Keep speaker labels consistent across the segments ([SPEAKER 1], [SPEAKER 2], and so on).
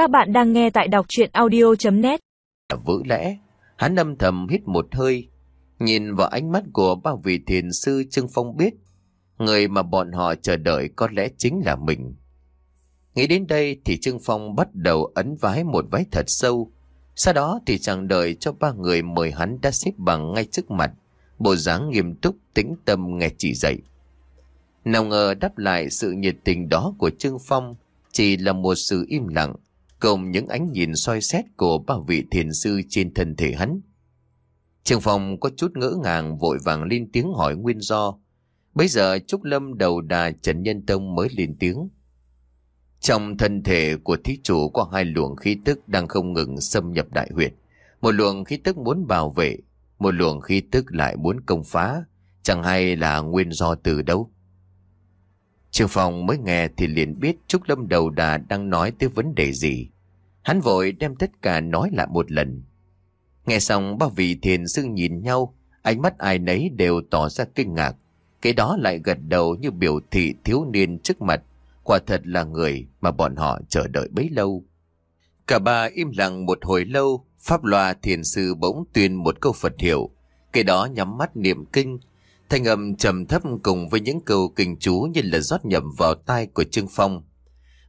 [SPEAKER 1] Các bạn đang nghe tại đọc chuyện audio.net
[SPEAKER 2] vữ lẽ, hắn âm thầm hít một hơi, nhìn vào ánh mắt của ba vị thiền sư Trương Phong biết, người mà bọn họ chờ đợi có lẽ chính là mình. Nghĩ đến đây thì Trương Phong bắt đầu ấn vái một vái thật sâu, sau đó thì chẳng đợi cho ba người mời hắn đã xếp bằng ngay trước mặt, bộ dáng nghiêm túc tĩnh tâm nghe chỉ dạy. Nào ngờ đáp lại sự nhiệt tình đó của Trương Phong chỉ là một sự im lặng, cùng những ánh nhìn soi xét của ba vị thiền sư trên thân thể hắn. Trường Phong có chút ngỡ ngàng vội vàng lên tiếng hỏi nguyên do. Bây giờ Trúc Lâm đầu đà Trần Nhân Tông mới lên tiếng. Trong thân thể của thí chủ có hai luồng khí tức đang không ngừng xâm nhập đại huyệt. Một luồng khí tức muốn bảo vệ, một luồng khí tức lại muốn công phá, chẳng hay là nguyên do từ đâu. Trương Phong mới nghe thì liền biết Trúc Lâm đầu đà đang nói tới vấn đề gì. Hắn vội đem tất cả nói lại một lần. Nghe xong ba vị thiền sư nhìn nhau, ánh mắt ai nấy đều tỏ ra kinh ngạc. Cái đó lại gật đầu như biểu thị thiếu niên trước mặt. Quả thật là người mà bọn họ chờ đợi bấy lâu. Cả ba im lặng một hồi lâu, Pháp Loa thiền sư bỗng tuyên một câu Phật hiệu. Cái đó nhắm mắt niệm kinh, Thanh âm trầm thấp cùng với những câu kinh chú như là rót nhầm vào tai của Trương Phong.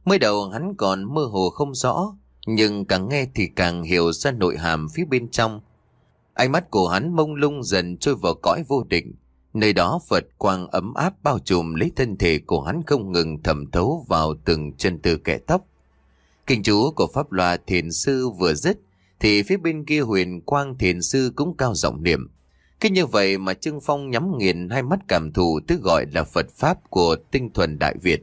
[SPEAKER 2] Mới đầu hắn còn mơ hồ không rõ, nhưng càng nghe thì càng hiểu ra nội hàm phía bên trong. Ánh mắt của hắn mông lung dần trôi vào cõi vô định. Nơi đó Phật quang ấm áp bao trùm lấy thân thể của hắn không ngừng thẩm thấu vào từng chân tư kẻ tóc. Kinh chú của Pháp Loa Thiền Sư vừa dứt, thì phía bên kia huyền quang Thiền Sư cũng cao giọng niệm. Cứ như vậy mà Trương Phong nhắm nghiền hai mắt cảm thụ tức gọi là Phật Pháp của tinh thuần Đại Việt.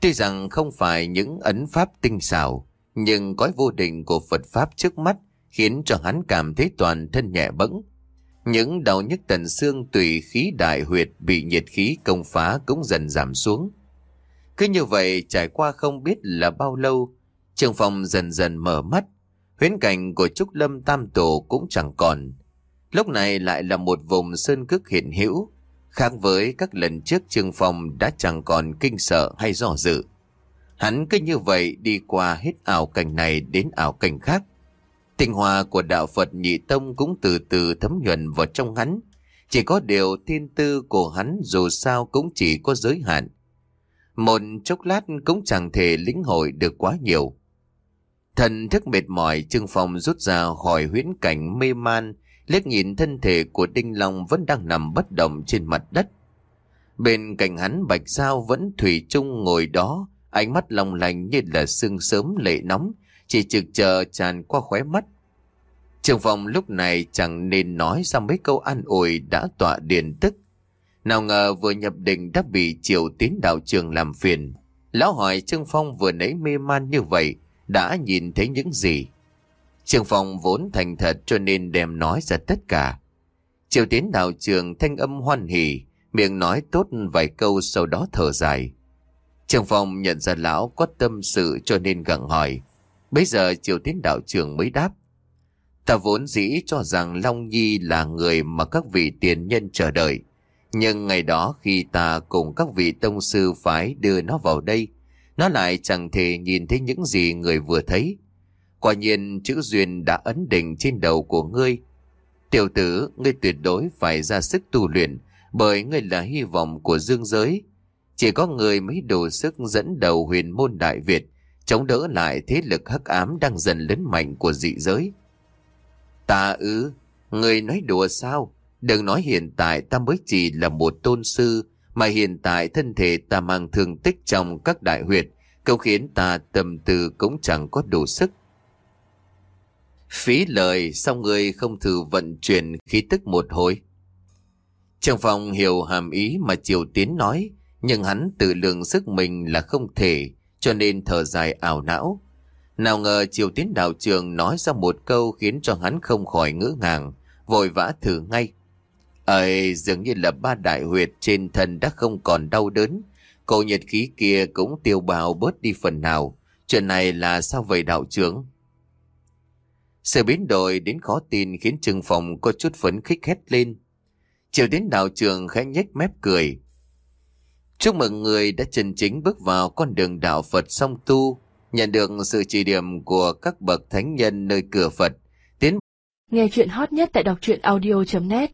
[SPEAKER 2] Tuy rằng không phải những ấn Pháp tinh xảo, nhưng cõi vô định của Phật Pháp trước mắt khiến cho hắn cảm thấy toàn thân nhẹ bẫng. Những đau nhức tần xương tùy khí đại huyệt bị nhiệt khí công phá cũng dần giảm xuống. Cứ như vậy trải qua không biết là bao lâu, Trương Phong dần dần mở mắt, huyến cảnh của Trúc Lâm Tam Tổ cũng chẳng còn. Lúc này lại là một vùng sơn cước hiện hữu, khác với các lần trước Trương Phong đã chẳng còn kinh sợ hay dò dự. Hắn cứ như vậy đi qua hết ảo cảnh này đến ảo cảnh khác. Tình hòa của đạo Phật nhị tông cũng từ từ thấm nhuần vào trong hắn. Chỉ có điều thiên tư của hắn dù sao cũng chỉ có giới hạn. Một chốc lát cũng chẳng thể lĩnh hội được quá nhiều. Thần thức mệt mỏi Trương Phong rút ra khỏi huyễn cảnh mê man liếc nhìn thân thể của Đinh Long vẫn đang nằm bất động trên mặt đất. Bên cạnh hắn Bạch Giao vẫn thủy chung ngồi đó, ánh mắt long lành như là sương sớm lệ nóng, chỉ trực chờ tràn qua khóe mắt. Trường phòng lúc này chẳng nên nói ra mấy câu an ủi đã tọa điền tức. Nào ngờ vừa nhập định đã bị triều tín đạo trường làm phiền. Lão hỏi Trương Phong vừa nãy mê man như vậy, đã nhìn thấy những gì? Trường phòng vốn thành thật cho nên đem nói ra tất cả. Triều tiến đạo trường thanh âm hoan hỉ, miệng nói tốt vài câu sau đó thở dài. Trường phòng nhận ra lão có tâm sự cho nên gặng hỏi. Bây giờ triều tiến đạo trường mới đáp. Ta vốn dĩ cho rằng Long Nhi là người mà các vị tiền nhân chờ đợi. Nhưng ngày đó khi ta cùng các vị tông sư phái đưa nó vào đây, nó lại chẳng thể nhìn thấy những gì người vừa thấy. Quả nhiên chữ duyên đã ấn định trên đầu của ngươi. Tiểu tử, ngươi tuyệt đối phải ra sức tu luyện, bởi ngươi là hy vọng của dương giới. Chỉ có người mới đủ sức dẫn đầu huyền môn Đại Việt, chống đỡ lại thế lực hắc ám đang dần lớn mạnh của dị giới. Ta ư, người nói đùa sao? Đừng nói hiện tại ta mới chỉ là một tôn sư, mà hiện tại thân thể ta mang thương tích trong các đại huyệt, câu khiến ta tầm từ cũng chẳng có đủ sức. Phí lời sao người không thử vận chuyển khí tức một hồi? Trong phòng hiểu hàm ý mà Triều Tiến nói, nhưng hắn tự lượng sức mình là không thể, cho nên thở dài ảo não. Nào ngờ Triều Tiến đạo trường nói ra một câu khiến cho hắn không khỏi ngỡ ngàng, vội vã thử ngay. Ơi, dường như là ba đại huyệt trên thân đã không còn đau đớn, cổ nhiệt khí kia cũng tiêu bào bớt đi phần nào. Chuyện này là sao vậy đạo trưởng? Sự biến đổi đến khó tin khiến trường Phòng có chút phấn khích hét lên. Chiều đến đạo trường khẽ nhếch mép cười. Chúc mừng người đã chân chính bước vào con đường đạo Phật song tu. Nhận được sự chỉ điểm của các bậc thánh nhân nơi cửa Phật, tiến
[SPEAKER 3] Nghe chuyện hot nhất tại đọc truyện audio.net